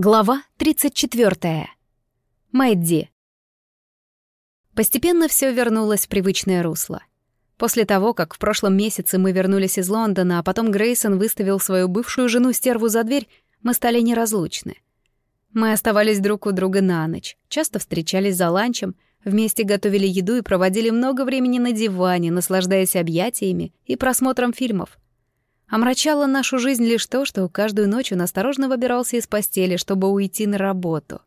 Глава 34. Мэдди. Постепенно все вернулось в привычное русло. После того, как в прошлом месяце мы вернулись из Лондона, а потом Грейсон выставил свою бывшую жену-стерву за дверь, мы стали неразлучны. Мы оставались друг у друга на ночь, часто встречались за ланчем, вместе готовили еду и проводили много времени на диване, наслаждаясь объятиями и просмотром фильмов — Омрачало нашу жизнь лишь то, что каждую ночь он осторожно выбирался из постели, чтобы уйти на работу.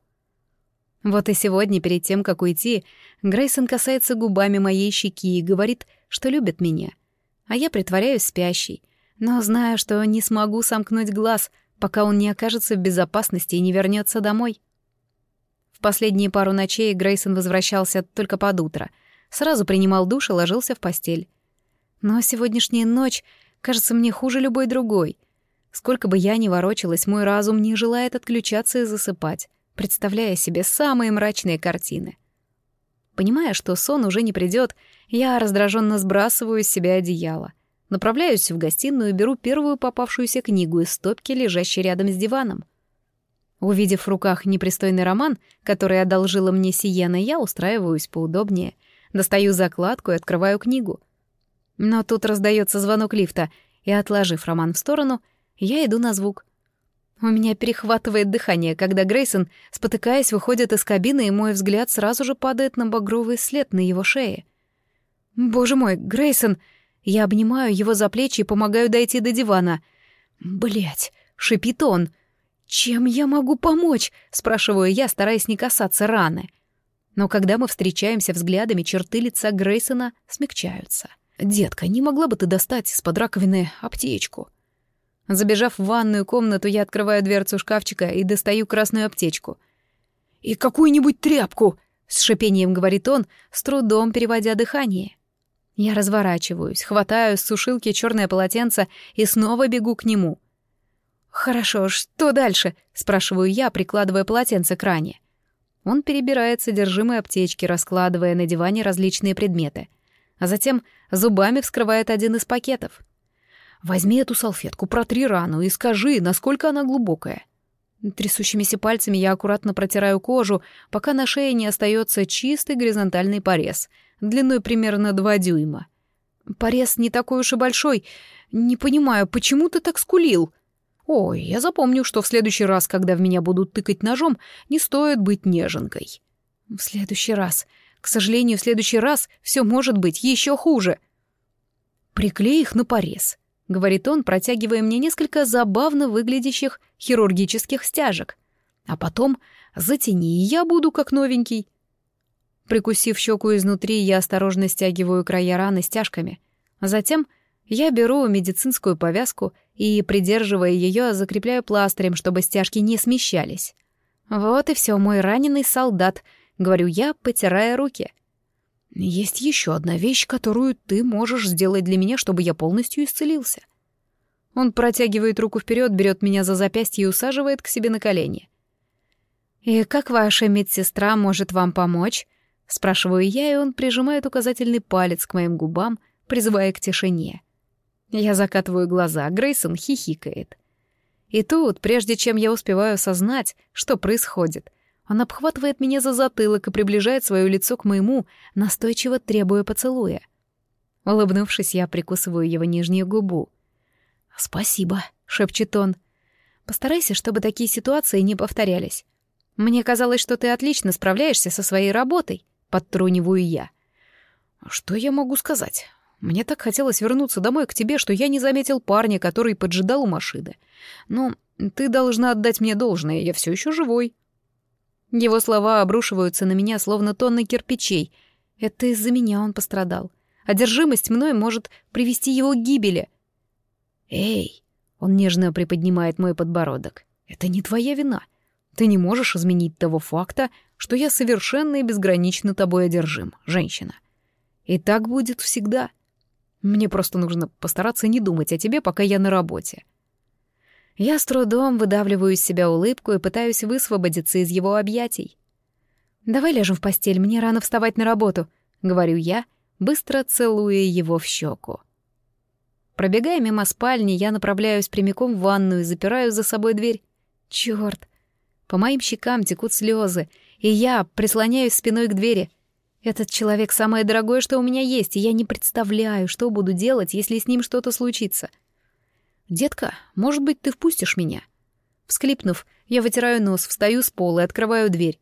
Вот и сегодня, перед тем, как уйти, Грейсон касается губами моей щеки и говорит, что любит меня. А я притворяюсь спящей, но знаю, что не смогу сомкнуть глаз, пока он не окажется в безопасности и не вернется домой. В последние пару ночей Грейсон возвращался только под утро, сразу принимал душ и ложился в постель. Но сегодняшняя ночь кажется мне хуже любой другой. Сколько бы я ни ворочалась, мой разум не желает отключаться и засыпать, представляя себе самые мрачные картины. Понимая, что сон уже не придет, я раздраженно сбрасываю с себя одеяло. Направляюсь в гостиную и беру первую попавшуюся книгу из стопки, лежащей рядом с диваном. Увидев в руках непристойный роман, который одолжила мне Сиена, я устраиваюсь поудобнее, достаю закладку и открываю книгу — но тут раздается звонок лифта, и, отложив роман в сторону, я иду на звук. У меня перехватывает дыхание, когда Грейсон, спотыкаясь, выходит из кабины, и мой взгляд сразу же падает на багровый след на его шее. «Боже мой, Грейсон!» Я обнимаю его за плечи и помогаю дойти до дивана. Блять, шипит он. «Чем я могу помочь?» — спрашиваю я, стараясь не касаться раны. Но когда мы встречаемся взглядами, черты лица Грейсона смягчаются. «Детка, не могла бы ты достать из-под раковины аптечку?» Забежав в ванную комнату, я открываю дверцу шкафчика и достаю красную аптечку. «И какую-нибудь тряпку!» — с шипением говорит он, с трудом переводя дыхание. Я разворачиваюсь, хватаю с сушилки черное полотенце и снова бегу к нему. «Хорошо, что дальше?» — спрашиваю я, прикладывая полотенце к ране. Он перебирает содержимое аптечки, раскладывая на диване различные предметы — а затем зубами вскрывает один из пакетов. «Возьми эту салфетку, протри рану и скажи, насколько она глубокая». Трясущимися пальцами я аккуратно протираю кожу, пока на шее не остается чистый горизонтальный порез, длиной примерно два дюйма. Порез не такой уж и большой. Не понимаю, почему ты так скулил? Ой, я запомню, что в следующий раз, когда в меня будут тыкать ножом, не стоит быть неженкой. В следующий раз. К сожалению, в следующий раз все может быть еще хуже. «Приклей их на порез», — говорит он, протягивая мне несколько забавно выглядящих хирургических стяжек. «А потом затяни, и я буду как новенький». Прикусив щеку изнутри, я осторожно стягиваю края раны стяжками. Затем я беру медицинскую повязку и, придерживая ее, закрепляю пластырем, чтобы стяжки не смещались. Вот и все, мой раненый солдат — говорю я, потирая руки. Есть еще одна вещь, которую ты можешь сделать для меня, чтобы я полностью исцелился. Он протягивает руку вперед, берет меня за запястье и усаживает к себе на колени. «И как ваша медсестра может вам помочь?» — спрашиваю я, и он прижимает указательный палец к моим губам, призывая к тишине. Я закатываю глаза, Грейсон хихикает. И тут, прежде чем я успеваю осознать, что происходит, он обхватывает меня за затылок и приближает свое лицо к моему, настойчиво требуя поцелуя. Улыбнувшись, я прикусываю его нижнюю губу. «Спасибо», — шепчет он. «Постарайся, чтобы такие ситуации не повторялись. Мне казалось, что ты отлично справляешься со своей работой», — подтруниваю я. «Что я могу сказать? Мне так хотелось вернуться домой к тебе, что я не заметил парня, который поджидал у машины. Но ты должна отдать мне должное, я все еще живой». Его слова обрушиваются на меня, словно тонны кирпичей. Это из-за меня он пострадал. Одержимость мной может привести его к гибели. «Эй!» — он нежно приподнимает мой подбородок. «Это не твоя вина. Ты не можешь изменить того факта, что я совершенно и безгранично тобой одержим, женщина. И так будет всегда. Мне просто нужно постараться не думать о тебе, пока я на работе. Я с трудом выдавливаю из себя улыбку и пытаюсь высвободиться из его объятий. «Давай ляжем в постель, мне рано вставать на работу», — говорю я, быстро целуя его в щеку. Пробегая мимо спальни, я направляюсь прямиком в ванную и запираю за собой дверь. Чёрт! По моим щекам текут слезы, и я прислоняюсь спиной к двери. Этот человек самое дорогое, что у меня есть, и я не представляю, что буду делать, если с ним что-то случится. «Детка, может быть, ты впустишь меня?» Всклипнув, я вытираю нос, встаю с пола и открываю дверь.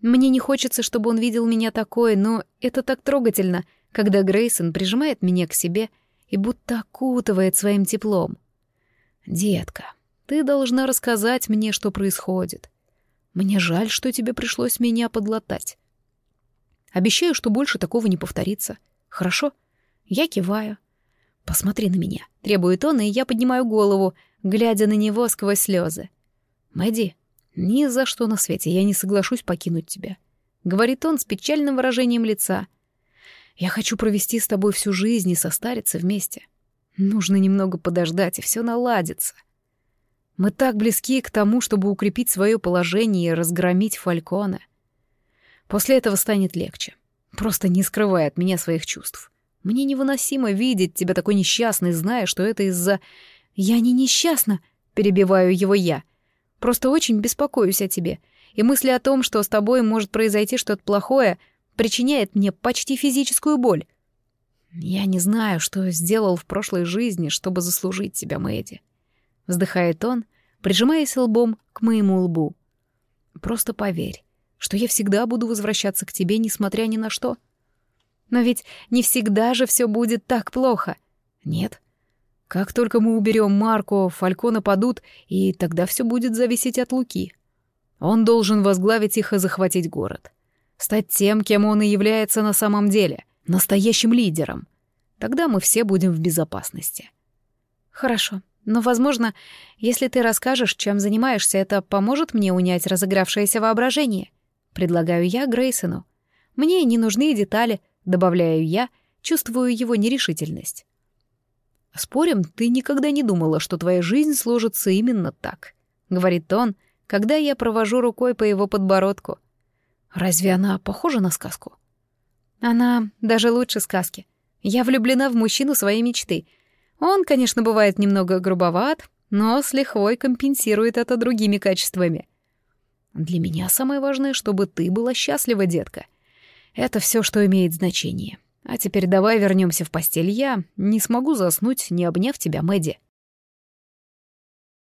Мне не хочется, чтобы он видел меня такой, но это так трогательно, когда Грейсон прижимает меня к себе и будто окутывает своим теплом. «Детка, ты должна рассказать мне, что происходит. Мне жаль, что тебе пришлось меня подлатать. Обещаю, что больше такого не повторится. Хорошо?» Я киваю. «Посмотри на меня», — требует он, и я поднимаю голову, глядя на него сквозь слезы. «Мэдди, ни за что на свете я не соглашусь покинуть тебя», — говорит он с печальным выражением лица. «Я хочу провести с тобой всю жизнь и состариться вместе. Нужно немного подождать, и все наладится. Мы так близки к тому, чтобы укрепить свое положение и разгромить Фалькона. После этого станет легче. Просто не скрывай от меня своих чувств. Мне невыносимо видеть тебя такой несчастной, зная, что это из-за... Я не несчастна, перебиваю его я. Просто очень беспокоюсь о тебе. И мысли о том, что с тобой может произойти что-то плохое, причиняет мне почти физическую боль. «Я не знаю, что сделал в прошлой жизни, чтобы заслужить тебя, Мэйди», — вздыхает он, прижимаясь лбом к моему лбу. «Просто поверь, что я всегда буду возвращаться к тебе, несмотря ни на что. Но ведь не всегда же все будет так плохо. Нет. Как только мы уберем Марко, Фалькона падут, и тогда все будет зависеть от Луки. Он должен возглавить их и захватить город. Стать тем, кем он и является на самом деле — настоящим лидером. Тогда мы все будем в безопасности. Хорошо. Но, возможно, если ты расскажешь, чем занимаешься, это поможет мне унять разыгравшееся воображение. Предлагаю я Грейсону. Мне не нужны детали, добавляю я, чувствую его нерешительность. Спорим, ты никогда не думала, что твоя жизнь сложится именно так, говорит он, когда я провожу рукой по его подбородку. Разве она похожа на сказку? Она даже лучше сказки. Я влюблена в мужчину своей мечты. Он, конечно, бывает немного грубоват, но с лихвой компенсирует это другими качествами. Для меня самое важное, чтобы ты была счастлива, детка. Это все, что имеет значение. А теперь давай вернемся в постель. Я не смогу заснуть, не обняв тебя, Мэдди.